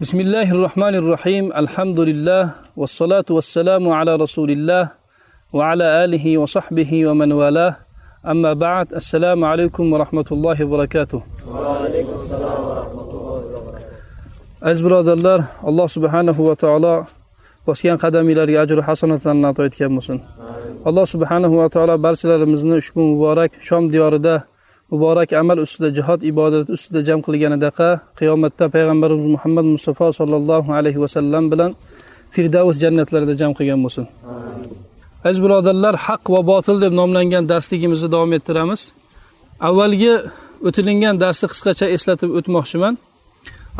بسم الله الرحمن الرحيم الحمد لله والصلاة والسلام على رسول الله وعلى آله وصحبه ومن والاه أما بعد السلام عليكم ورحمة الله وبركاته وعليكم عز براد الله الله سبحانه وتعالى وسكان قدم إلى رجل حسنة نعطيت كم الله سبحانه وتعالى برسل رمزنا شكو مبارك شام دياردة muborak amal ustida jihod ibodati ustida jam qilganidaqa qiyomatda payg'ambarimiz muhammad mustafa sollallohu alayhi vasallam bilan firdavs jannatlarida jam qilgan bo'lsin. Aziz birodarlar haq va botil deb nomlangan darsligimizni davom ettiramiz. Avvalgi o'tilingan darsni qisqacha eslatib o'tmoqchiman.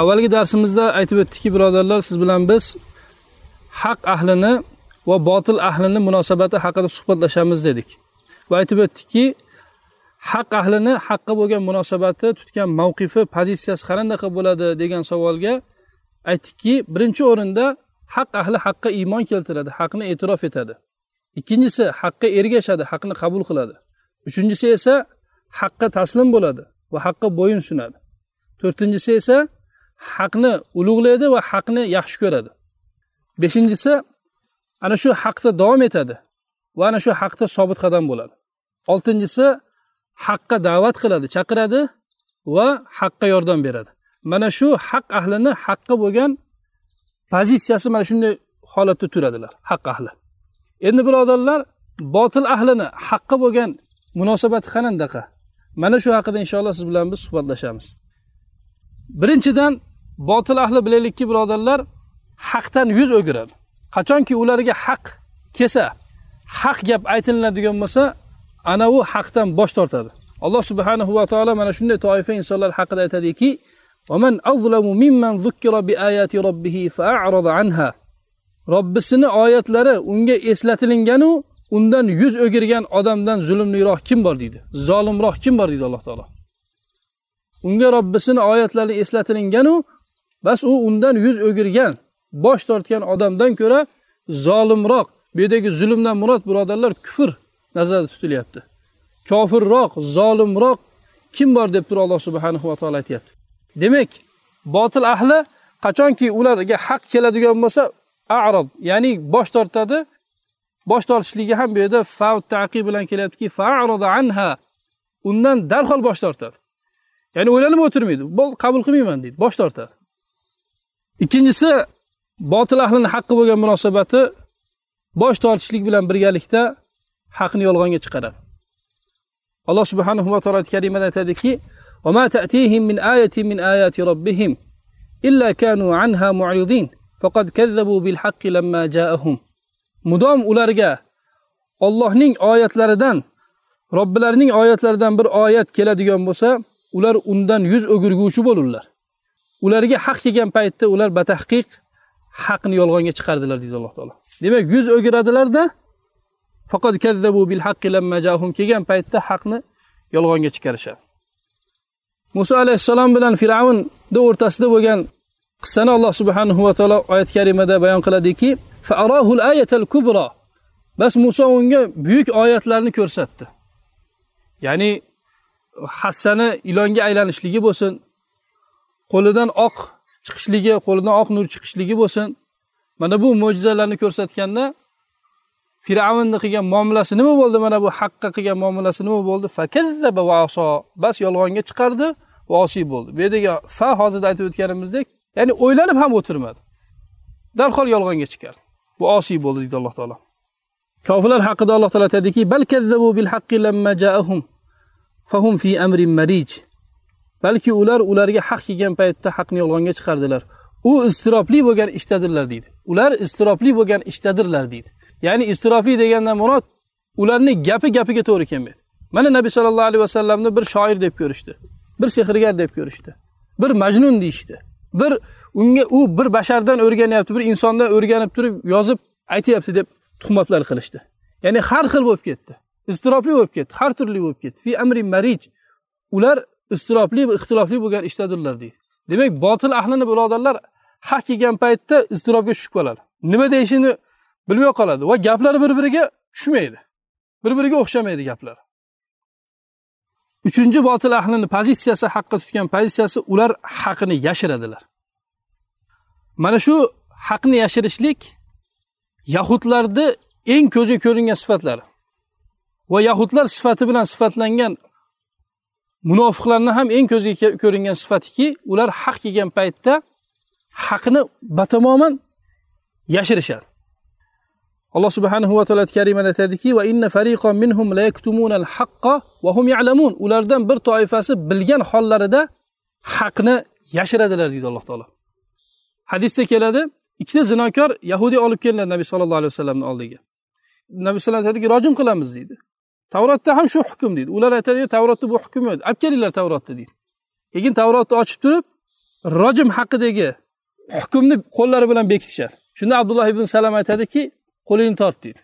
Avvalgi darsimizda aytib o'tdikki birodarlar siz bilan biz haq ahlini va botil ahlini munosabati haqida suhbatlashamiz dedik. Va aytib o'tdikki haq ahlini haqqa bo'lgan munosabati tutgan mavqifi pozitsiyasi qanday bo'ladi degan savolga aytdikki birinchi o'rinda haq ahli haqqa iymon keltiradi haqni e'tirof etadi. Ikkinchisi haqqa ergashadi haqni qabul qiladi. Uchinchisi esa haqqa taslim bo'ladi va haqqa bo'yin sunadi. To'rtinchisi esa haqni ulug'laydi va haqni yaxshi ko'radi. Beshinchisi ana shu haqda davom etadi va ana shu haqda sobit qadam bo'ladi. Oltinchisi haqqa da'vat qiladi chaqiradi va haqqa yordam beradi. Mana shu haq ahlini haqqa bo'lgan pozitsiyasi mana shunday holatda turadilar haq ahli. Endi birodarlar botil ahlini haqqa bo'lgan munosabati qandaqa mana shu haqida inshaalloh siz bilan biz suhbatlashamiz. Birinchidan botil ahli bilaylikki birodarlar haqdan yuz o'giradi. Qachonki ularga haq kelsa haq gap aytilinadigan bo'lsa ana u haqdan bosh tortadi. Alloh subhanahu va taolo mana shunday toifa insonlar haqida aytadiki robbisini oyatlari unga eslatilinganu undan yuz o'girgan odamdan zulmliroq kim bor deydi? Zolimroq kim bor deydi alloh taolo. Unga robbisini oyatlari eslatilinganu bas u undan yuz o'girgan bosh tortgan odamdan ko'ra zolimroq bu yerdagi zulmdan murod birodarlar kufr nazarda tutilyapti. Kofirroq zolimroq kim bor deb turib alloh subhanahu va taolo aytyapti. Demak botil ahli qachonki ularga haq keladigan bo'lsa arod ya'ni bosh tortadi bosh tortishligi ham bu yerda fa taqi bilan kelyaptiki anha undan darhol bosh tortadi. Ya'ni o'ylanib o'tirmaydi bo'l qabul qilmayman deydi bosh tortadi. Ikkinchisi botil ahlini haqqi bo'lgan munosabati bosh tortishlik bilan birgalikda haqni yolg'onga chiqaradi alloh subhanahu va taolo karimada aytadiki وما تأتيهم من آية من آيات ربهم إلا كانوا عنها معرضين فقد كذبوا بالحق لما جاءهم mudom ularga Allohning oyatlaridan Robbilarining oyatlaridan bir oyat keladigan bo'lsa ular undan yuz o'girguvchi bo'lurlar ularga haq kelgan paytda ular batahqiq haqni yolg'onga chiqardilar deydi alloh taolo demak yuz o'giradilarda faqat kazzabu bil haqqi lamma jahum kelgan paytda haqni yolg'onga chiqarishadi. Muso alayhissalom bilan fir'avnni o'rtasida bo'lgan qissani alloh subhanahu va taolo oyat karimada bayon qiladiki kubro bas muso unga buyuk oyatlarni ko'rsatdi. Ya'ni hassani ilonga aylanishligi bo'lsin qo'lidan oq chiqishligi qo'lidan oq nur chiqishligi bo'lsin. Mana bu mo'jizalarni ko'rsatganda fir'avnni qilgan muomalasi nima bo'ldi? Mana bu haqqa qilgan muomalasi nima bo'ldi? Fakazzaba va aso bas yolg'onga chiqardi va osiy bo'ldi. Bu yerdagi fa hozirda aytib o'tganimizdek ya'ni o'ylanib ham o'tirmadi. Darhol yolg'onga chiqardi. Bu osiy bo'ldi deydi alloh taolo. Kofirlar haqida alloh taolo aytadiki bal kazzabu bil haqqi lamma ja'ahum fahum fi amrin marij. Balki ular ularga haq kelgan paytda haqni yolg'onga chiqardilar. U iztirobli bo'lgan ishdadirlar deydi. Ular iztirobli bo'lgan ishdadirlar deydi. Ya'ni iztirobli degandan murod ularni gapi gapiga to'g'ri kelmaydi. Mana nabiy sollallohu alayhi vasallamni bir shoir deb ko'rishdi bir sehrgar deb ko'rishdi bir majnun deyishdi. Bir unga u bir bashardan o'rganyapti bir insondan o'rganib turib yozib aytyapti deb tuhmatlar qilishdi. Ya'ni har xil bo'lib ketdi. Iztirobli bo'lib ketdi har turli bo'lib ketdi. Fi amri marij ular iztirobli va ixtilofli bo'lgan ishdadirlar deydi. Demak botil ahlini birodarlar haq kelgan paytda iztirobga tushib qoladi. Nima deyishini bilmay qoladi. Va gaplari bir biriga tushmaydi. Bir biriga o'xshamaydi gaplar. Uchinchi botil ahlini pozitsiyasi haqqa tutgan pozitsiyasi ular haqni yashiradilar. Mana shu haqni yashirishlik yahudlarni eng ko'zga ko'ringan sifatlari va yahudlar sifati bilan sifatlangan munofiqlarni ham eng ko'zga ko'ringan sifatiki ular haq kelgan paytda haqni batamoman yashirishadi. Alloh subhanahu va taolo karimada aytadiki va inna fariqon minhum la yaktumunal haqqa va hum ya'lamun. Ulardan bir toifasi bilgan hollarida haqni yashiradilar deydi alloh taolo. Hadisda keladi ikkita zinokor yahudiy olib kelinadi nabiy sallallohu alayhi vasallamni oldiga. Nabiy sallam aytadiki rojim qilamiz deydi. Tavrotda ham shu hukm deydi. Ular aytadi tavrotda bu hukm yo'q olib kelinglar tavrotni deydi. Keyin tavrotni ochib turib rojim haqidagi hukmni qo'llari bilan bekitishadi. Shunda abdulloh ibn salam aytadiki qo'lingni tort deydi.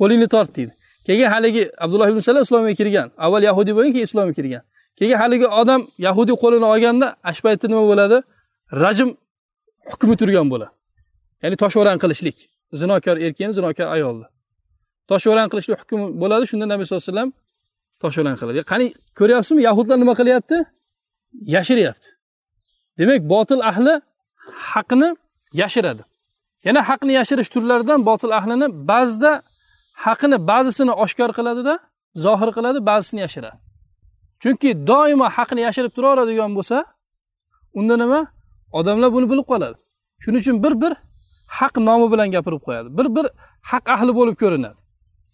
Qo'lingni tort deydi. Keyin haligi abdulloh ibn salam islomga kirgan. Avval yahudiy bo'lgan keyin islomga kirgan. Keyin haligi odam yahudiy qo'lini olganda ash paytda nima bo'ladi? Rajm hukmi turgan bo'ladi. Ya'ni toshvaran qilishlik. Zinokor erkakni zinokor ayolni. Toshvaran qilishlik hukmi bo'ladi. Shunda nabiy sallallohu alayhi vasallam toshbo'ron qiladi. Qani ko'ryapsizmi? Yahudlar nima qilyapti? Yashiryapti. Demak botil ahli haqni yashiradi. Yana haqni yashirish turlaridan botil ahlini ba'zida haqini ba'zisini oshkor qiladida zohir qiladi ba'zisini yashiradi. Chunki doimo haqni yashirib turaveradigan bo'lsa unda nima? Odamlar buni bilib qoladi. Shuning uchun bir bir haq nomi bilan gapirib qo'yadi. Bir bir haq ahli bo'lib ko'rinadi.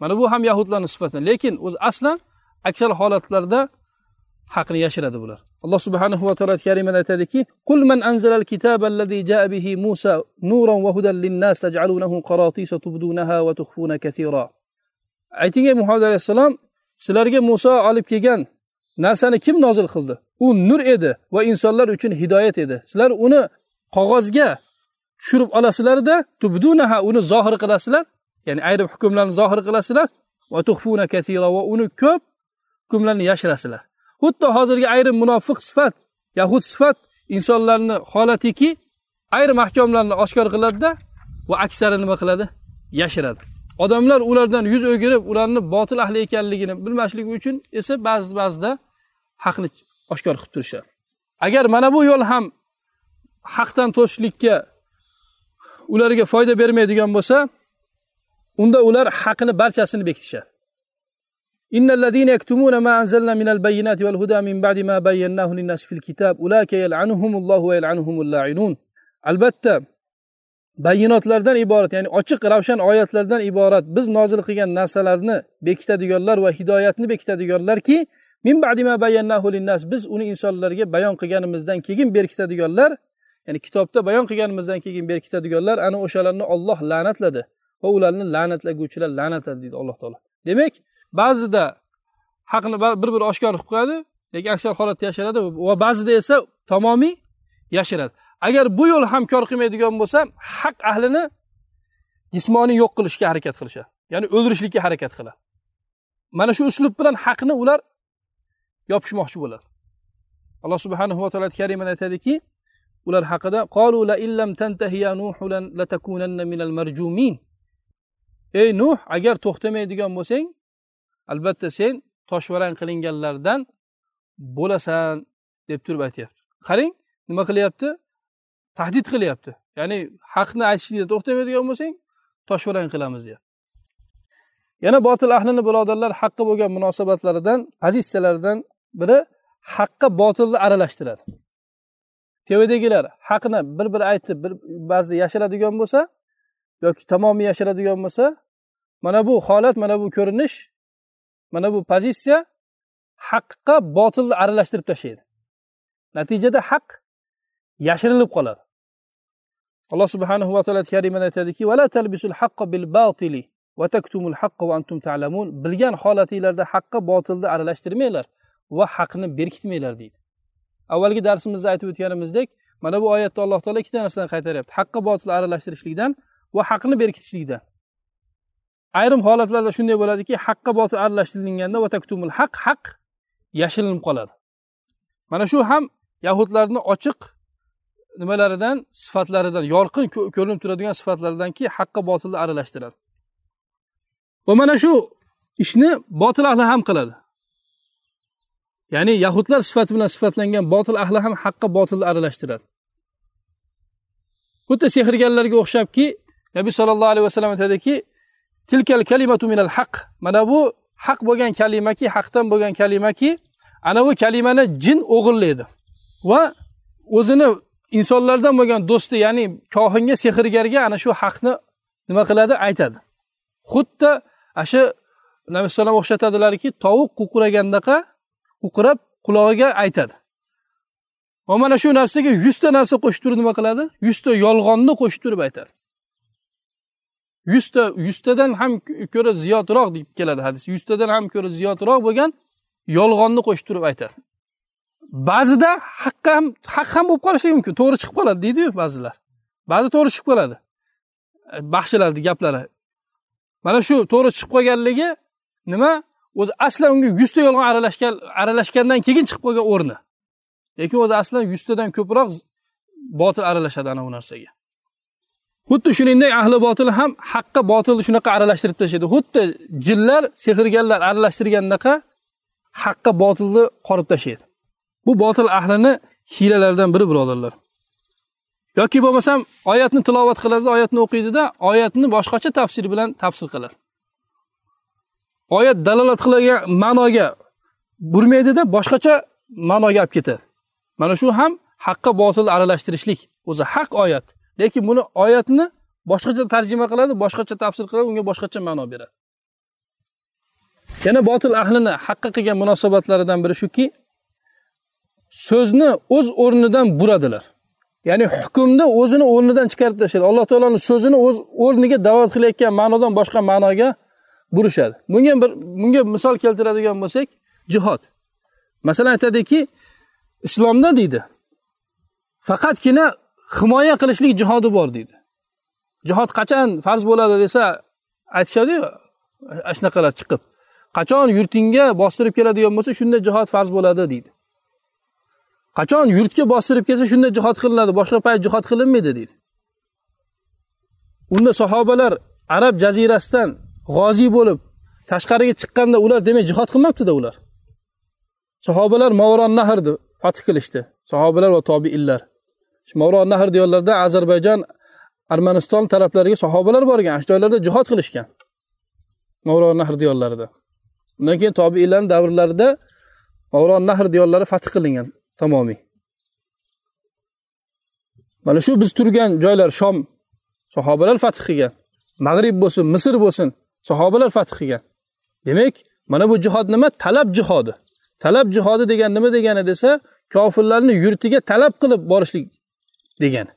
Mana bu ham yahudlarni sifati lekin o'zi aslan aksar holatlarda haqni yashiradi bular. Alloh subhanahu va taolo karimada aytadiki qul man anzalal kitaballazi jaa bihi musa nuran va hudan linnas taj'alunahu qaratisa tubdunaha va tukhfuna kathira. Ayting ey muhammad alayhissalom sizlarga muso olib kelgan narsani kim nozil qildi? U nur edi va insonlar uchun hidoyat edi. Sizlar uni qog'ozga tushirib olasizlarda tubdunaha uni zohir qilasizlar ya'ni ayrim hukmlarni zohir qilasizlar va tuhfuna kathira va uni ko'p hukmlarni yashirasizlar. Xuddi hozirgi ayrim munofiq sifat yahud sifat insonlarni holatiki ayrim ahkomlarni oshkor qiladida va aksari nima qiladi? Yashiradi. Odamlar ulardan yuz o'girib ularni botil ahli ekanligini bilmasligi uchun esa ba'zi ba'zida haqni oshkor qilib turishadi. Agar mana bu yo'l ham haqdan to'sishlikka ularga foyda bermaydigan bo'lsa unda ular haqni barchasini bekitishadi. إن الذين يكتمون ما أنزلنا من البينات والهدى من بعد ما بيناه للناس في الكتاب أولئك يلعنهم الله ويلعنهم اللاعنون albatta bayinotlardan iborat ya'ni ochiq ravshan oyatlardan iborat biz nozil qilgan narsalarni bekitadiganlar va hidoyatni bekitadiganlarki min ba'dima bayyannahu linnas biz uni insonlarga bayon qilganimizdan keyin berkitadiganlar ya'ni kitobda bayon qilganimizdan keyin berkitadiganlar ana o'shalarni Alloh la'natladi va ularni la'natlaguvchilar la'natladi deydi alloh taolo demak ba'zida haqni bir bir oshkor qilib qo'yadi lekin aksar holatda yashiradi va ba'zida esa tamomiy yashiradi agar bu yo'l ham kor qilmaydigan bo'lsa haq ahlini jismoniy yo'q qilishga harakat qilishadi ya'ni o'ldirishlikka harakat qiladi. Mana shu uslub bilan haqni ular yopishmoqchi bo'ladi. Alloh subhanahu va taolo karimada aytadiki ular haqida qolu la illam tantahi ya latakunanna minal marjumin. Ey nuh agar to'xtamaydigan bo'lsang albatta sen toshvarang qilinganlardan bo'lasan deb turib aytyapti. Qarang nima qilyapti? Tahdid qilyapti. Ya'ni haqni aytishlikdan to'xtamaydigan bo'lsang toshvarang qilamiz deyapti. Yana botil ahlini birodarlar haqqa bo'lgan munosabatlaridan pozitsiyalaridan biri haqqa botilni aralashtiradi. Tevadagilar haqni bir bir aytib bir ba'zida yashiradigan bo'lsa yoki tamomiy yashiradigan bo'lsa mana bu holat mana bu ko'rinish mana bu pozitsiya haqqa botilni aralashtirib tashlaydi. Natijada haq yashirilib qoladi. Alloh subhanahu va taolo karimada aytadiki vala talbisul haqqo bil batili va taktumul haqqo va antum ta'lamun. Bilgan holatinglarda haqqa botilni aralashtirmanglar va haqni berkitmanglar deydi. Avvalgi darsimizda aytib o'tganimizdek mana bu oyatda alloh taolo ikkita narsani qaytaryapti. Haqqa botilni aralashtirishlikdan va haqni berkitishlikdan. Ayrim holatlarda shunday bo'ladiki haqqa botil aralashtirilganda taktumul haq haq yashirinib qoladi. Mana shu ham yahudlarni ochiq nimalaridan sifatlaridan yorqin ko'rinib turadigan sifatlaridanki haqqa botilni aralashtiradi. Va mana shu ishni botil ahli ham qiladi. Ya'ni yahudlar sifati bilan sifatlangan botil ahli ham haqqa botilni aralashtiradi. Xuddi sehrgarlarga o'xshabki nabiy sollallohu alayhi vasallam aytadiki tilkal kalimatu minal haq. Mana bu haq bo'lgan kalimaki haqdan bo'lgan kalimaki ana bu kalimani jin o'g'irlaydi. Va o'zini insonlardan bo'lgan do'sti ya'ni kohinga sehrgarga ana shu haqni nima qiladi? Aytadi. Xuddi ana shu nabiy alayhisalom o'xshatadilarki tovuq quqragandaqa quqirab qulog'iga aytadi. Va mana shu narsaga yuzta narsa qo'shib turib nima qiladi? Yuzta yolg'onni qo'shib turib aytadi. Yuzta yuztadan ham ko'ra ziyodroq deb keladi hadis. Yuztadan ham ko'ra ziyodroq bo'lgan yolg'onni qo'shib turib aytadi. Ba'zida haqqa ham haq ham bo'lib qolishi mumkin. To'g'ri chiqib qoladi deydiyu ba'zilar. Ba'zi to'g'ri chiqib qoladi. E, Baxshilarni gaplari. Mana shu to'g'ri chiqib qolganligi nima? O'zi aslan unga yuzta yolg'on aralashgan aralashgandan keyin chiqib qolgan o'rni. Lekin o'zi aslan yuztadan ko'proq botil aralashadi ana bu narsaga. Xuddi shuningdek ahli botil ham haqqa botilni shunaqa aralashtirib tashlaydi xuddi jinlar sehrgarlar aralashtirgandaqa haqqa botilni qorib tashlaydi. Bu botil ahlini hiylalaridan biri birodarlar. Yoki bo'lmasam oyatni tilovat qiladi oyatni o'qiydida oyatni boshqacha tafsir bilan tafsir qiladi. Oyat dalolat qilgan ma'noga burmaydida boshqacha ma'noga olib ketadi. Mana shu ham haqqa botilni aralashtirishlik o'zi haq oyat. Lekin buni oyatni boshqacha tarjima qiladi boshqacha tafsir qiladi unga boshqacha ma'no beradi. Yana botil ahlini haqqa qilgan munosabatlaridan biri shuki so'zni o'z o'rnidan buradilar. Ya'ni hukmni o'zini o'rnidan chiqarib tashlaydi alloh taoloni so'zini o'z o'rniga da'vat qilayotgan ma'nodan boshqa ma'noga burishadi. Bunga bir bunga misol keltiradigan bo'lsak jihod. Masalan aytadiki islomda deydi faqatgina himoya qilishlik jihodi bor deydi. Jihod qachon farz bo'ladi desa aytishadiyu shunaqalar chiqib qachon yurtingga bostirib keladigan bo'lsa shunda jihod farz bo'ladi deydi. Qachon yurtga bostirib kelsa shunda jihod qilinadi boshqa payt jihod qilinmaydi deydi. Unda sahobalar arab jazirasidan g'oziy bo'lib tashqariga chiqqanda ular demak jihod qilmabdida ular. Sahobalar movaron nahrni fath qilishdi. Sahobalar va tobiinlar. Mavron nahr diyorlarida ozarbayjon armaniston taraflariga sahobalar borgan shu joylarda jihod qilishgan. Mavron nahr diyorlarida. Undan keyin tobiiylarni davrlarida mavron nahr diyorlari fath qilingan tamomiy. Mana shu biz turgan joylar shom sahobalar fath qilgan. Mag'rib bo'lsin misr bo'lsin sahobalar fath qilgan. Demak mana bu jihod nima? Talab jihodi talab jihodi degan nima degani desa kofirlarni yurtiga talab qilib borishlik degani.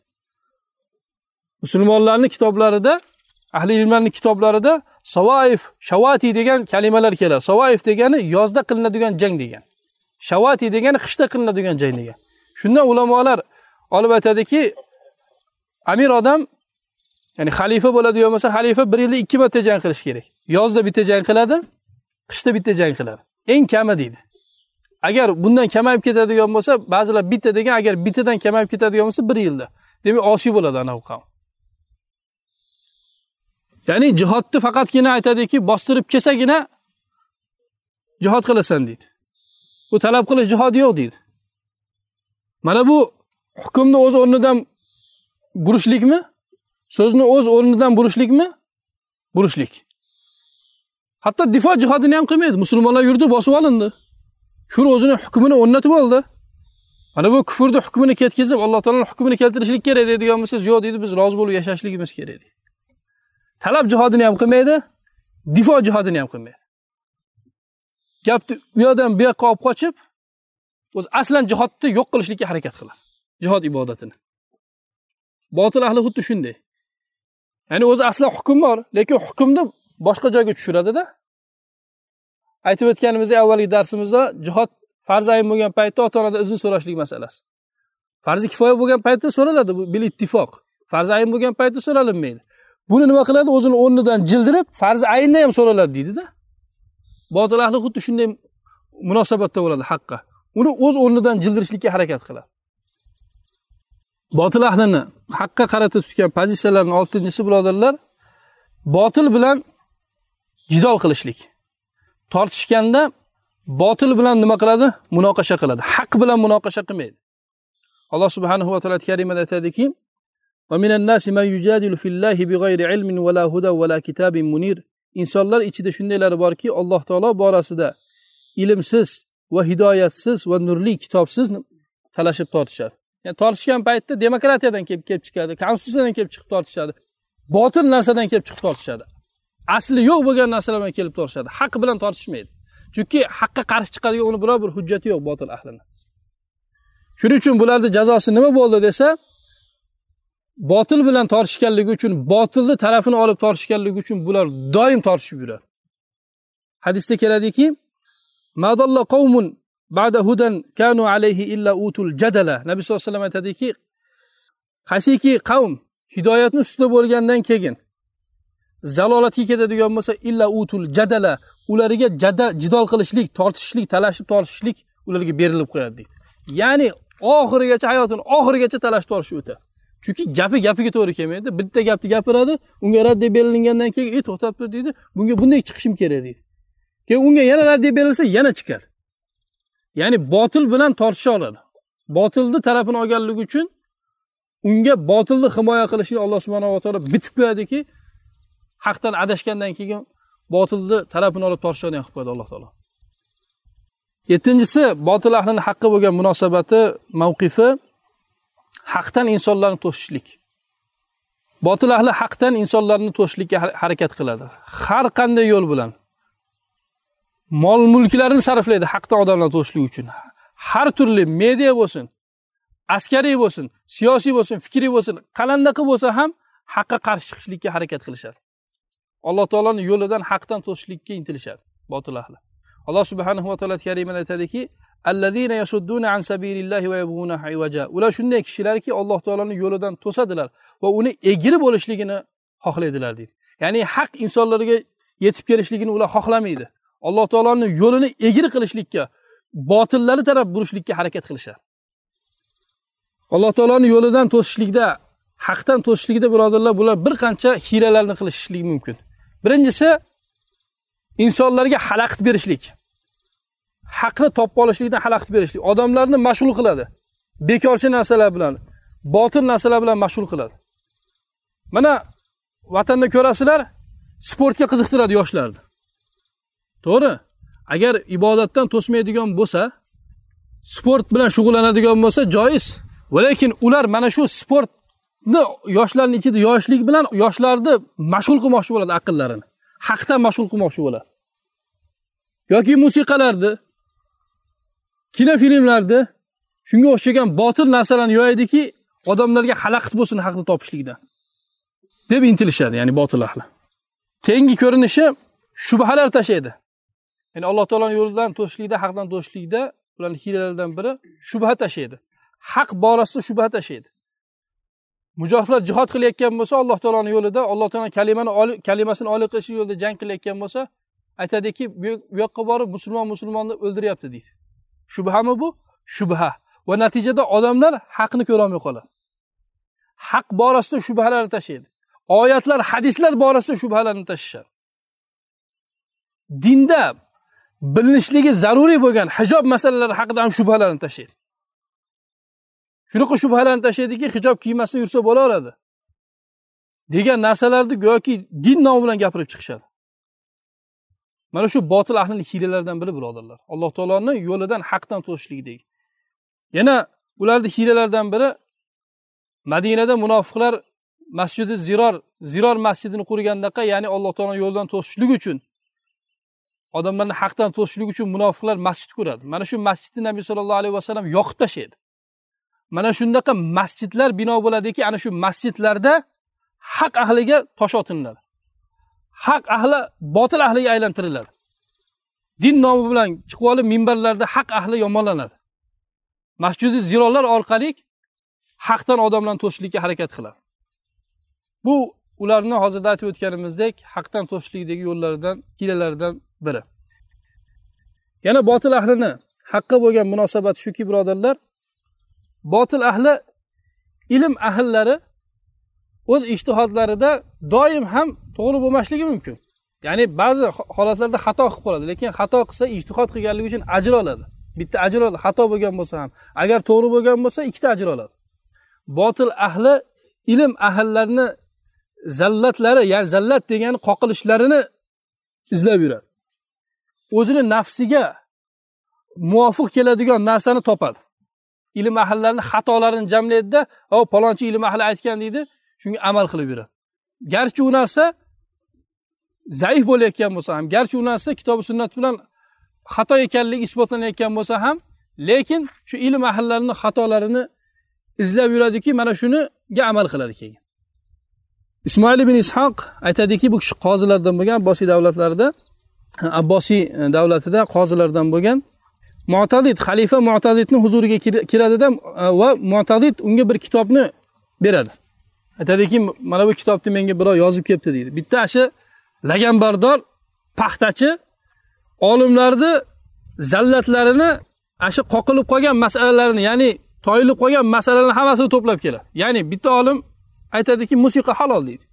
Musulmonlarni kitoblarida ahli ilmlarni kitoblarida savoif shavati degan kalimalar keladi. Savoif degani yozda qilinadigan jang degan. Shavati degani qishda qilinadigan jang degan. Shundan ulamolar olib aytadiki amir odam ya'ni xalifa bo'ladigan bo'lsa xalifa bir yilda ikki marta jang qilishi kerak. Yozda bitta jang qiladi qishda bitta jang qiladi. Eng kami deydi. Agar bundan kamayib ketadigan bo'lsa ba'zilar bitta degan agar bittadan kamayib ketadigan bo'lsa bir yilda. Demak osiy bo'ladi anavi qavm. Ya'ni jihodni faqatgina aytadiki bostirib kelsagina jihod qilasan deydi. Bu talab qilish jihod yo'q deydi. Mana bu hukmni o'z o'rnidan burishlikmi? So'zni o'z o'rnidan burishlikmi? Burishlik. Hatto difo jihodini ham qilmaydi. Musulmonlar yurdi bosib olindi. Kufr o'zini hukmini o'rnatib oldi. Mana bu kufrni hukmini ketkazib alloh taoloni hukmini keltirishlik kerak deydigan bo'lsangiz yo'q deydi biz rozi bo'lib yashashligimiz kerak deydi. Talab jihodini ham qilmaydi difo jihodini ham qilmaydi. Gapni u yoqdan bu yoqqa olib qochib o'zi aslan jihodni yo'q qilishlikka harakat qiladi jihod ibodatini. Botil ahli xuddi shunday. Ya'ni o'zi asli hukm bor lekin hukmni boshqa joyga tushiradida. Aytib o'tganimizdek avvalgi darsimizda jihod farz ayin bo'lgan paytda ota onadan izn so'rashlik masalasi. Farzi kifoya bo'lgan paytda so'raladi bu bil ittifoq. Farzi ayin bo'lgan paytda so'ralinmaydi buni nima qiladi? O'zini o'rnidan jildirib farzi ayinda ham so'raladi deydida. Botil ahli xuddi shunday munosabatda bo'ladi haqqa. Uni o'z o'rnidan jildirishlikka harakat qiladi. Botil ahlini haqqa qarata tutgan pozitsiyalarni oltinchisi birodarlar botil bilan jidol qilishlik. tortishganda botil bilan nima qiladi? Munoqasha qiladi. Haq bilan munoqasha qilmaydi. Alloh subhanahu va taolo karimada aytadiki insonlar ichida shundaylar borki alloh taolo borasida ilmsiz va hidoyatsiz va nurli kitobsiz talashib tortishadi. Ya'ni tortishgan paytda demokratiyadan kelib kelib chiqadi konstitutsiyadan kelib chiqib tortishadi botil narsadan kelib chiqib tortishadi. Asli yo'q bo'lgan narsalar bilan kelib tortishadi. Haq bilan tortishmaydi. Chunki haqqa qarshi chiqadigan uni biror bir hujjati yo'q botil ahlini. Shuning uchun bularni jazosi nima bo'ldi desa botil bilan tortishganligi uchun botilni tarafini olib tortishganligi uchun bular doim tortishib yuradi. Hadisda keladiki madalla qavmun ba'da hudan kanu alayhi illa utul jadala. Nabiy sallallohu alayhi vasallam aytadiki qaysiki qavm hidoyatni ustida bo'lgandan keyin zalolatga ketadigan bo'lsa illa utul jadala ularga jada jidol qilishlik tortishishlik talashib tortishishlik ularga berilib qo'yadi deydi. Ya'ni oxirigacha hayotini oxirigacha talashib tortishib o'tadi chunki gapi gapiga to'g'ri kelmaydi. Bitta gapni gapiradi unga raddiya berilingandan keyin e to'xtab tur deydi. Bunga bunday chiqishim kerak deydi. Keyin unga yana raddiya berilsa yana chiqadi ya'ni botil bilan tortisha oladi. Botilni tarafini olganligi uchun unga botilni himoya qilishni alloh subhanava taolo bitib qo'yadiki haqdan adashgandan keyin botilni tarafini olib tortishadigan qilib qo'yadi alloh taolo. Yettinchisi botil ahlini haqqi bo'lgan munosabati mavqifi haqdan insonlarni to'sishlik. Botil ahli haqdan insonlarni to'sishlikka harakat qiladi. Har qanday yo'l bilan mol mulklarini sarflaydi haqdan odamlarni to'sishlik uchun. Har turli media bo'lsin askariy bo'lsin siyosiy bo'lsin fikriy bo'lsin qanaqangi bo'lsa ham haqqa qarshi chiqishlikka harakat qilishadi. Alloh taoloni yo'lidan haqdan to'sishlikka intilishadi botil ahli. Alloh subhanahu va taolo karimada aytadiki allazina yasudduna an sabilillahi va yabghunahu iwaja. Ular shunday kishilarki alloh taoloni yo'lidan to'sadilar va uni egri bo'lishligini xohlaydilar deydi. Ya'ni haq insonlarga yetib kelishligini ular xohlamaydi. Alloh taoloni yo'lini egri qilishlikka botillari taraf burishlikka harakat qilishadi. Alloh taoloni yo'lidan to'sishlikda haqdan to'sishlikda birodarlar bular bir qancha hiylalarni qilishligi mumkin. Birinchisi insonlarga xalaqit berishlik. Haqni topib olishlikdan xalaqit berishlik. Odamlarni mashg'ul qiladi. Bekorchi narsalar bilan botil narsalar bilan mashg'ul qiladi. Mana vatanda ko'rasizlar sportga qiziqtiradi yoshlarni. To'g'ri? Agar ibodatdan to'smaydigan bo'lsa sport bilan shug'ullanadigan bo'lsa joiz. Lekin ular mana shu sport sportni yoshlarni ichida yoshlik bilan yoshlarni mashg'ul qilmoqchi bo'ladi aqllarini. Haqdan mashg'ul qilmoqchi bo'ladi. Yoki musiqalarni kinofilmlarni shunga o'xshagan botil narsalarni yoyadiki odamlarga xalaqit bo'lsin haqni topishlikdan. Deb intilishadi ya'ni botil ahli. Tengi ko'rinishi shubhalar tashlaydi. Ya'ni alloh taoloni yo'lidan to'sishlikda haqdan to'sishlikda ularni hiylalaridan biri shubha tashlaydi. Haq borasida shubha tashlaydi. Mujohidlar jihod qilayotgan bo'lsa alloh taoloni yo'lida alloh taoloni kalimani kalimasini oliy qilish yo'lida jang qilayotgan bo'lsa aytadiki bu yoqqa borib musulmon musulmonni o'ldiryapti deydi. Shubhami bu? Shubha. Va natijada odamlar haqni ko'rolmay qoladi. Haq borasida shubhalarni tashlaydi. Oyatlar hadislar borasida shubhalarni tashlashadi dinda bilinishligi zaruriy bo'lgan hijob masalalari haqida ham shubhalarni tashlaydi. Shunaqa shubhalarni tashlaydiki hijob kiymasdan yursa bo'laveradi. Degan narsalarni go'yoki din nomi bilan gapirib chiqishadi. Mana shu botil ahlini hiylalaridan biri birodarlar. Alloh taoloni yo'lidan haqdan to'sishlikdek. Yana ularni hiylalaridan biri madinada munofiqlar masjidi ziror ziror masjidini qurgandaqa ya'ni alloh taoloni yo'lidan to'sishlik uchun odamlarni haqdan to'sishlik uchun munofiqlar masjid quradi. Mana shu masjidni nabiy sallallohu alayhi vasallam yoqib tashlaydi. Mana shundaqa masjidlar bino bo'ladiki ana shu masjidlarda haq ahliga tosh otiladi haq ahli botil ahliga aylantiriladi. Din nomi bilan chiqib olib minbarlarda haq ahli yomonlanadi. Masjidi zirolar orqali haqdan odamlarni to'sishlikka harakat qiladi. Bu ularni hozirda aytib o'tganimizdek haqdan to'sishlikdagi yo'llaridan hiylalaridan biri. Yana botil ahlini haqqa bo'lgan munosabati shuki birodarlar botil ahli ilm ahllari o'z ishtihodlarida doim ham to'g'ri bo'lmasligi mumkin. Ya'ni ba'zi holatlarda xato qilib qoladi lekin xato qilsa ishtihod qilganligi uchun ajr oladi. Bitta ajr oladi. Xato bo'lgan bo'lsa ham agar to'g'ri bo'lgan bo'lsa ikkita ajr oladi. Botil ahli ilm ahllarini zallatlari ya'ni zallat degani qoqilishlarini izlab yuradi. O'zini nafsiga muvofiq keladigan narsani topadi. Ilm ahllarini xatolarini jamlaydida o palonchi ilm ahli aytgan deydi. Shunga amal qilib yuradi. Garchi u narsa zaif bo'layotgan bo'lsa ham garchi u narsa kitobi sunnat bilan xato ekanligi isbotlanayotgan bo'lsa ham lekin shu ilm ahllarini xatolarini izlab yuradiki mana shuniga amal qiladi keyin. Ismoil ibn ishoq aytadiki bu kishi qozilardan bo'lgan abbosiy davlatlarida abbosiy davlatida qozilardan bo'lgan mu'tazid xalifa mu'tazidni huzuriga kiradida e, va mu'tazid unga bir kitobni beradi. Aytadiki mana bu kitobni menga birov yozib kelibdi deydi. Bitta shu laganbardor paxtachi olimlarni zallatlarini ana shu qoqilib qolgan masalalarni ya'ni toyilib qolgan masalalarni hammasini to'plab keladi. Ya'ni bitta olim aytadiki musiqa halol deydi.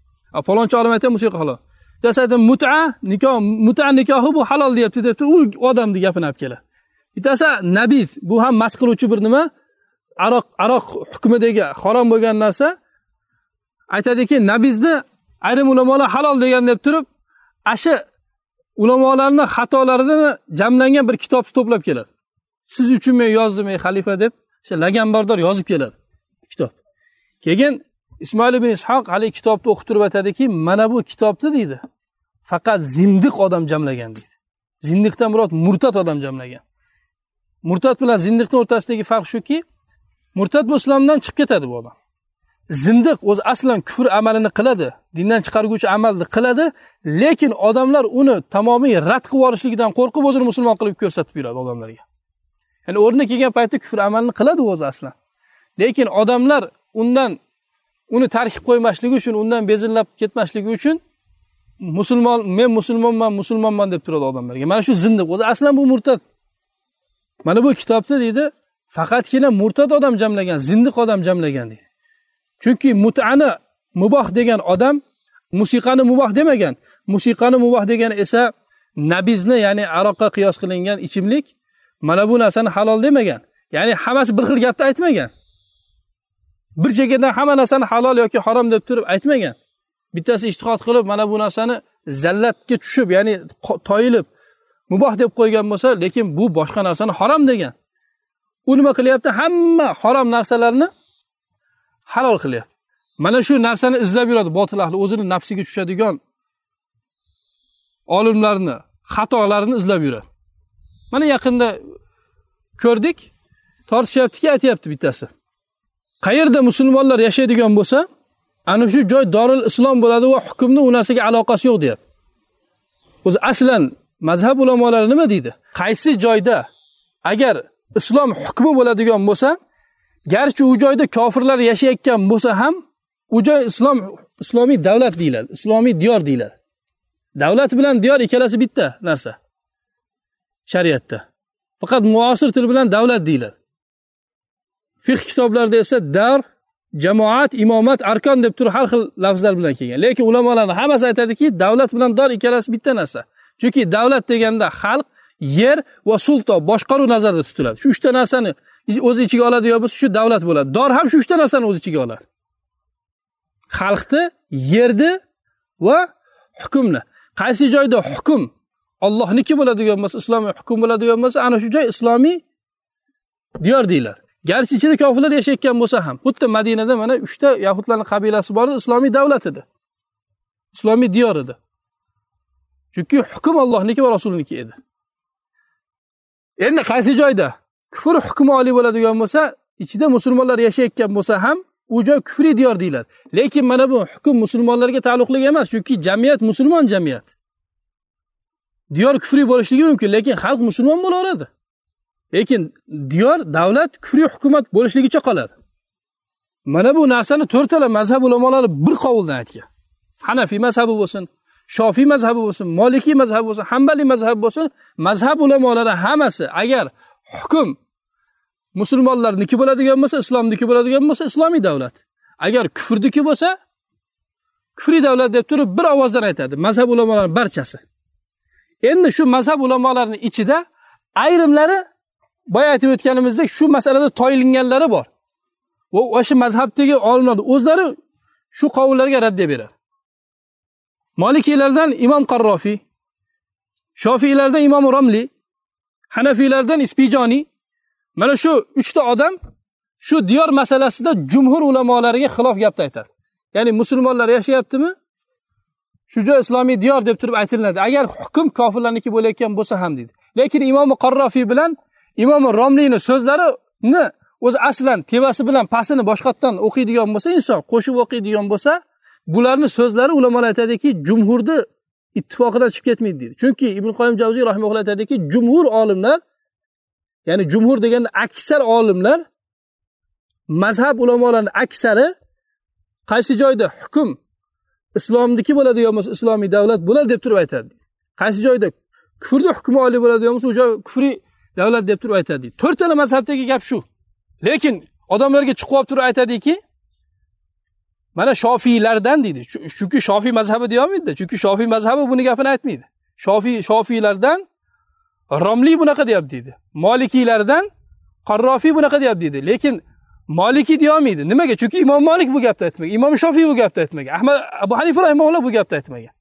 Falonchi olim aytadi musiqa halol desa aytadi muta nikoh muta nikohi bu halol deyapti debdi. U odamni gapini olib keladi. Bittasi nabiz bu ham mast qiluvchi bir nima? Aroq aroq hukmidagi harom bo'lgan narsa. Aytadiki nabizni ayrim ulamolar halol degan deb turib ana ulamolarni xatolarini jamlangan bir kitobni to'plab keladi. Siz uchun men yozdim ey xalifa deb o'sha laganbardor yozib keladi kitob. Keyin ismoil ibn ishoq haligi kitobni o'qib turib aytadiki mana bu kitobni deydi. Faqat zindiq odam jamlagan deydi. Zindiqdan murod murtad odam jamlagan. Murtad bilan zindiqni o'rtasidagi farq shuki murtad bu islomdan chiqib ketadi bu odam. Zindiq o'zi aslan kufr amalini qiladi dindan chiqarguvchi amalni qiladi lekin odamlar uni tamomiy rad qilib yuborishligidan qo'rqib o'zini musulmon qilib ko'rsatib yuradi odamlarga. Ya'ni o'rni kelgan paytda kufr amalini qiladi o'zi aslan. Lekin odamlar undan uni tark qilib qo'ymasligi uchun undan bezillab ketmasligi uchun musulmon men musulmonman musulmonman deb turadi odamlarga. Mana shu zindiq o'zi aslan bu murtad. Mana bu kitobda deydi faqatgina murtad odam jamlagan zindiq odam jamlagan deydi. Chunki mutani muboh degan odam musiqani muboh demagan. Musiqani muboh degani esa nabizni ya'ni aroqqa qiyos qilingan ichimlik mana bu narsani halol demagan. Ya'ni hammasi bir xil gapni aytmagan. Bir chekkadan hamma narsani halol yoki harom deb turib aytmagan. Bittasi ishtihod qilib mana bu narsani zallatga tushib ya'ni toyilib muboh deb qo'ygan bo'lsa lekin bu boshqa narsani harom degan. U nima qilyapti? Hamma harom narsalarni halol qilyapti. Mana shu narsani izlab yuradi botil ahli o'zini nafsiga tushadigan olimlarni xatolarini izlab yuradi. Mana yaqinda ko'rdik tortishyaptiki aytyapti bittasi. Qayerda musulmonlar yashaydigan bo'lsa ana shu joy doril islom bo'ladi va hukmni u narsaga aloqasi yo'q deyapti. O'zi aslan mazhab ulamolari nima deydi? Qaysi joyda agar islom hukmi bo'ladigan bo'lsa garchi u joyda kofirlar yashayotgan bo'lsa ham u joy islom islomiy davlat deyiladi islomiy diyor deyiladi. Davlat bilan diyor ikkalasi bitta narsa. Shariatda. Faqat muosir til bilan davlat deyiladi. Fiq kitoblarida esa dar jamoat imomat arkon deb turib har xil lafzlar bilan kelgan. Lekin ulamolarni hammasi aytadiki davlat bilan dor ikkalasi bitta narsa. Chunki davlat deganda xalq yer va sulton boshqaruv nazarda tutiladi. Shu uchta narsani o'z ichiga oladigan bo'lsa shu davlat bo'ladi. Dor ham shu uchta narsani o'z ichiga oladi. Xalqni yerni va hukmni. Qaysi joyda hukm ollohniki bo'ladigan bo'lsa islomiy hukm bo'ladigan bo'lsa ana shu joy islomiy diyor deyiladi. Garchi ichida kofirlar yashayotgan bo'lsa ham xuddi madinada mana uchta yahudlarni qabilasi bor edi islomiy davlat edi. Islomiy diyor edi. Chunki hukm allohniki va rasulniki edi. Endi qaysi joyda? Kufr hukmi bo'ladigan bo'lsa ichida musulmonlar yashayotgan bo'lsa ham u joy kufriy diyor deyiladi. Lekin mana bu hukm musulmonlarga taalluqli emas chunki jamiyat musulmon jamiyat. Diyor kufriy bo'lishligi mumkin lekin xalq musulmon bo'laveradi lekin diyor davlat kufriy hukumat bo'lishligicha qoladi mana bu narsani to'rtala mazhab ulamolari bir qovuldan aytgan. Hanafiy mazhabi bo'lsin shofiy mazhabi bo'lsin molikiy mazhabi bo'lsin hambaliy mazhabi bo'lsin mazhab ulamolari hammasi agar hukm musulmonlarniki bo'ladigan bo'lsa islomniki bo'ladigan bo'lsa islomiy davlat. Agar kufrniki bo'lsa kufriy davlat deb turib bir ovozdan aytadi mazhab ulamolari barchasi. Endi shu mazhab ulamolarini ichida ayrimlari boya aytib o'tganimizdek shu masalada toyilganlari bor. Va o'sha mazhabdagi olimlar o'zlari shu qovullarga raddiya beradi. Molikiylardan imom qarrofiy shofiylardan imom Ramli, hanafiylardan ispijoniy mana shu 3 ta odam shu diyor masalasida jumhur ulamolariga xilof gapni aytadi. Ya'ni musulmonlar yashayaptimi? Shu joy islomiy diyor deb turib aytiladi. agar hukm kofirlarniki bo'layotgan bo'lsa ham deydi. Lekin imom Qarrofi bilan imom romliyni so'zlarini o'zi aslan tevasi bilan pasini boshqatdan o'qiydigan bo'lsa inson qo'shib o'qiydigan bo'lsa bularni so'zlari ulamolar aytadiki jumhurni ittifoqidan chiqib ketmaydi deydi. Chunki ibn qoyim javziy rahimulloh aytadiki jumhur olimlar ya'ni jumhur deganda aksar olimlar mazhab ulamolarini aksari qaysi joyda hukm islomniki bo'ladigan bo'lsa islomiy davlat bo'ladi deb turib aytadi. Qaysi joyda kufrni hukmi oliy bo'ladigan bo'lsa u joy kufriy davlat deb turib aytadi. To'rttala mazhabdagi gap shu. Lekin odamlarga chiqib olib turib aytadiki mana shofiylardan deydi. Chunki shofiy mazhabi deyolmaydida chunki shofiy mazhabi buni gapini aytmaydi. Shofiy shofiylardan romliy bunaqa deyapti deydi. Molikiylardan qarrofiy bunaqa deyapti deydi. Lekin molikiy deyolmaydi. Nimaga? Chunki imom molik bu gapni aytmagan. Imom shofiy bu gapni aytmagan. Ahmad abu hanifa rahimulloh bu gapni aytmagan.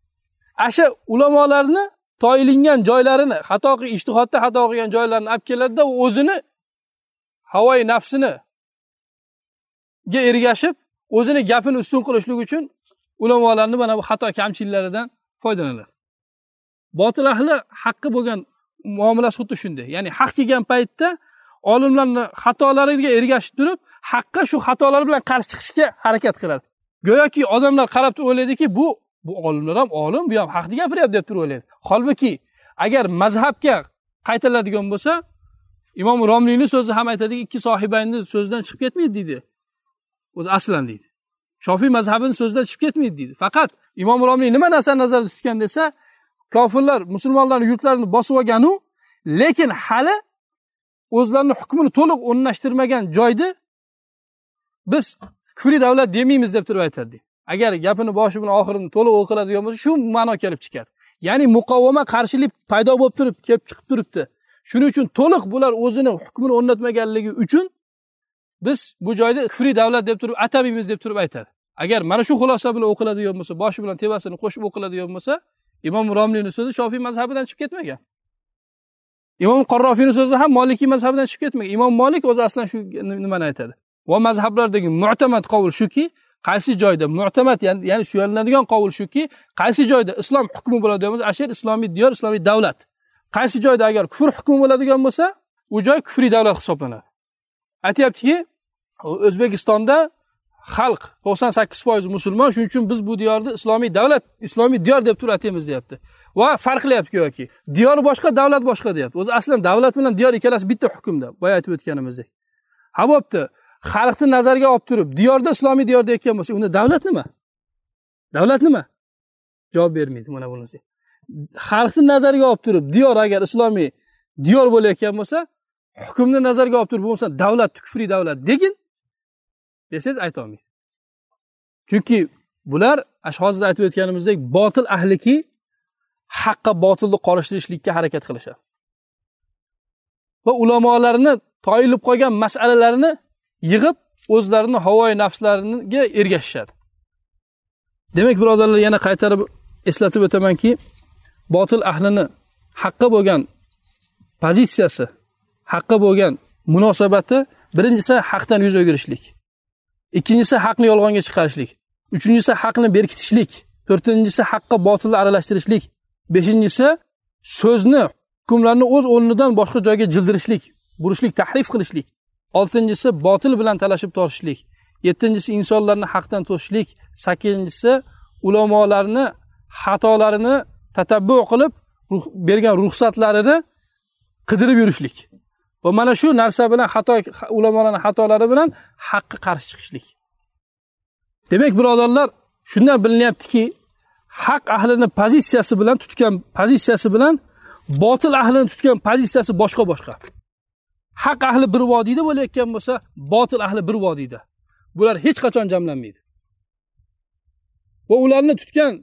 Asha ulamolarni toyilingan joylarini xato ishtihodda xato qilgan joylarini olib keladida u o'zini havoyi nafsini ga ergashib o'zini gapini ustun qilishlik uchun ulamolarni mana bu xato kamchiliklaridan foydalanadi. Botil ahli haqqi bo'lgan muomalasi xuddi shunday. Ya'ni haq kelgan paytda olimlarni xatolariga ergashib turib haqqa shu xatolar bilan qarshi chiqishga harakat qiladi. Go'yoki odamlar qarab turib o'ylaydiki bu bu olimlar ham olim bu ham haqni gapiryapti deb turib o'ylaydi. Holbuki agar mazhabga qaytariladigan bo'lsa imom romliyni so'zi ham aytadiki ikki sohibayni so'zidan chiqib ketmaydi deydi. O'zi aslan deydi. Shofiy mazhabini so'zidan chiqib ketmaydi deydi. Faqat imom romiy nima narsani nazarda tutgan desa kofirlar musulmonlarni yurtlarini bosib olganu lekin hali o'zlarini hukmini to'liq o'rnashtirmagan joyda biz kufriy davlat demaymiz deb turib aytadi agar gapini boshi bilan oxirini to'liq o'qiladigan bo'lsa shu ma'no kelib chiqadi. Ya'ni muqovama qarshilik paydo bo'lib turib kelib chiqib turibdi. Shuning uchun to'liq bular o'zini hukmini o'rnatmaganligi uchun biz bu joyda kufriy davlat deb turib atamaymiz deb turib aytadi. Agar mana shu xulosa bilan o'qiladigan bo'lsa boshi bilan tevasini qo'shib o'qiladigan bo'lsa imom romliyni so'zi shofiy mazhabidan chiqib ketmagan. Imom qarrofiyni so'zi ham molikiy mazhabidan chiqib ketmagan. Imom molik o'zi aslan shu nimani aytadi? Va mazhablardagi mu'tamad qovul shuki qaysi joyda mu'tamad ya'ni suyaniladigan qovul shuki qaysi joyda islom hukmi bo'ladigan bo'lsa ana islomiy diyor islomiy davlat. Qaysi joyda agar kufr hukmi bo'ladigan bo'lsa u joy kufriy davlat hisoblanadi. Aytyaptiki o'zbekistonda xalq to'qson sakkiz foiz musulmon shuning uchun biz bu diyorni islomiy davlat islomiy diyor deb turib ataymiz deyapti. Va farqlayapti go'yoki diyor boshqa davlat boshqa deyapti. O'zi aslan davlat bilan diyor ikkalasi bitta hukmda boya aytib o'tganimizdek. Ha bo'pti. Xalqni nazarga olib turib diyorda islomiy diyor deyotgan bo'lsa unda davlat nima? Davlat nima? Javob bermaydi mana bunisi. Xalqni nazarga olib turib diyor agar islomiy diyor bo'layotgan bo'lsa hukmni nazarga olib turib bo'lmasa davlat kufriy davlat. Degin desangiz aytolmaydi. Chunki bular hozir aytib o'tganimizdek botil ahliki haqqa botilni qorishtirishlikka harakat qilishadi. Va ulamolarni toyilib qolgan masalalarni yig'ib o'zlarini havoyi nafslariga ergashishadi. Demak birodarlar yana qaytarib eslatib o'tamanki botil ahlini haqqa bo'lgan pozitsiyasi haqqa bo'lgan munosabati birinchisi haqdan yuz o'girishlik. Ikkinchisi haqni yolg'onga chiqarishlik. Uchinchisi haqni berkitishlik. To'rtinchisi haqqa botilni aralashtirishlik. Beshinchisi so'zni hukmlarni o'z o'rnidan boshqa joyga jildirishlik burishlik tahrif qilishlik. Oltinchisi botil bilan talashib tortishlik. Yettinchisi insonlarni haqdan to'sishlik. Sakkizinchisi ulamolarni xatolarini tatabbu qilib bergan ruxsatlarini qidirib yurishlik. Va mana shu narsa bilan xato ulamolarni xatolari bilan haqqa qarshi chiqishlik. Demak birodarlar shundan bilinyaptiki haq ahlini pozitsiyasi bilan tutgan pozitsiyasi bilan botil ahlini tutgan pozitsiyasi boshqa boshqa. Haq ahli bir vodiyda bo'layotgan bo'lsa botil ahli bir vodiyda. Bular hech qachon jamlanmaydi. Va ularni tutgan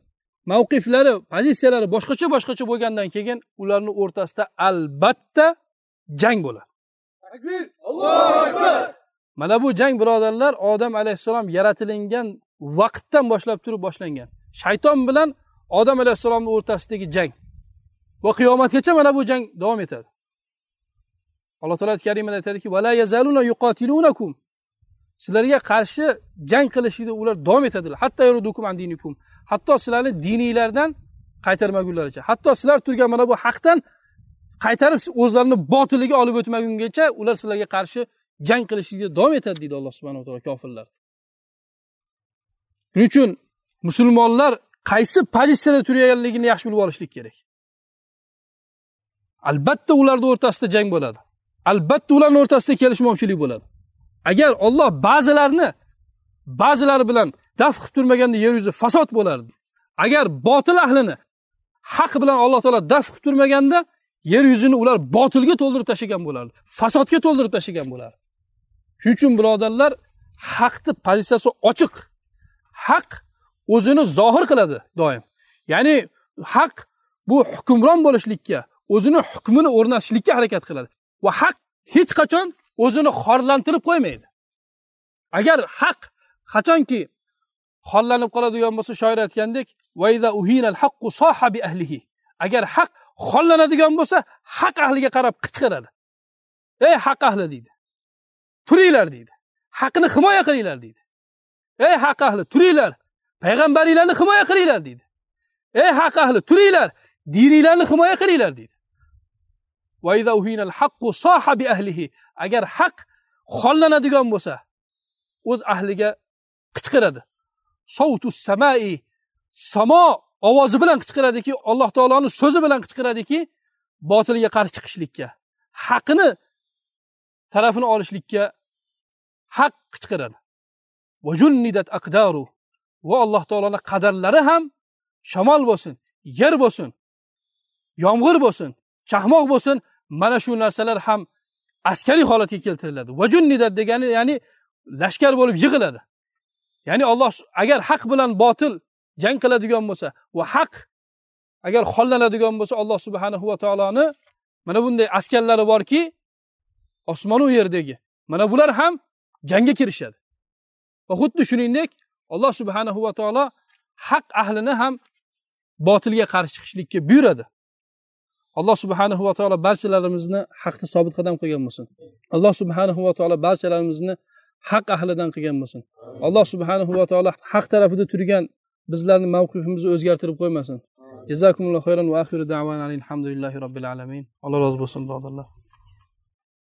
mavqiflari pozitsiyalari boshqacha boshqacha bo'lgandan keyin ularni o'rtasida albatta jang bo'ladi. Takbir allohu akbar. Mana bu jang birodarlar odam alayhissalom yaratilingan vaqtdan boshlab turib boshlangan. Shayton bilan odam alayhissalomni o'rtasidagi jang. Va qiyomatgacha mana bu jang davom etadi. Alloh taolo karimada aytadiki sizlarga qarshi jang qilishida ular davom etadilar. Hatto hatto sizlarni diniylardan qaytarmagunlaricha hatto sizlar turgan mana bu haqdan qaytarib o'zlarini botiliga olib o'tmagungacha ular sizlarga qarshi jang qilishlikda davom etadi deydi alloh subhanava taolo kofirlar. Shuning uchun musulmonlar qaysi pozitsiyada turganligini yaxshi bilib olishlik kerak. Albatta ularni o'rtasida jang bo'ladi. Albatta ularni o'rtasida kelishmovchilik bo'ladi. Agar olloh ba'zilarni ba'zilari bilan daf qilib turmaganda yer yuzi fasod bo'lardi. Agar botil ahlini haq bilan alloh taolo daf qilib turmaganda yer yuzini ular botilga to'ldirib tashlagan bo'lardi. Fasodga to'ldirib tashlagan bo'lardi. Shuning uchun birodarlar haqni pozitsiyasi ochiq. Haq o'zini zohir qiladi doim. Ya'ni haq bu hukmron bo'lishlikka o'zini hukmini o'rnatishlikka harakat qiladi. Va haq hech qachon o'zini xorlantirib qo'ymaydi. Agar haq qachonki xorlanib qoladigan bo'lsa shoir aytgandek agar haq xollanadigan bo'lsa haq ahliga qarab qichqiradi. Ey haq ahli deydi. Turinglar deydi. Haqni himoya qilinglar deydi. Ey haq ahli turinglar. Payg'ambaringlarni himoya qilinglar deydi. Ey haq ahli turinglar. Dininglarni himoya qilinglar deydi. Agar haq xollanadigan bo'lsa o'z ahliga qichqiradi. Sovtu samai samo ovozi bilan qichqiradiki alloh taoloni so'zi bilan qichqiradiki botilga qarshi chiqishlikka haqni tarafini olishlikka haq qichqiradi. Va junnidat aqdaru va alloh taoloni qadarlari ham shamol bo'lsin yer bo'lsin yomg'ir bo'lsin chaqmoq bo'lsin mana shu narsalar ham askariy holatga keltiriladi. Va junnidat degani ya'ni lashkar bo'lib yig'iladi. Ya'ni olloh agar haq bilan botil jang qiladigan bo'lsa va haq agar xollanadigan bo'lsa alloh subhanahu va taoloni mana bunday askarlari borki osmonu yerdagi mana bular ham jangga kirishadi. Va xuddi shuningdek alloh subhanahu va taolo haq ahlini ham botilga qarshi chiqishlikka buyuradi. Alloh subhanahu va taolo barchalarimizni haqni sobit qadam qilgan bo'lsin. Alloh subhanahu va taolo barchalarimizni haq ahlidan qilgan bo'lsin. Alloh subhanahu va taolo haq tarafida turgan bizlarni mavqifimizni o'zgartirib qo'ymasin. Jazakumullohu xayron va axiru da'vana alhamdulillahi robbil alamin. Alloh rozi bo'lsin birodarlar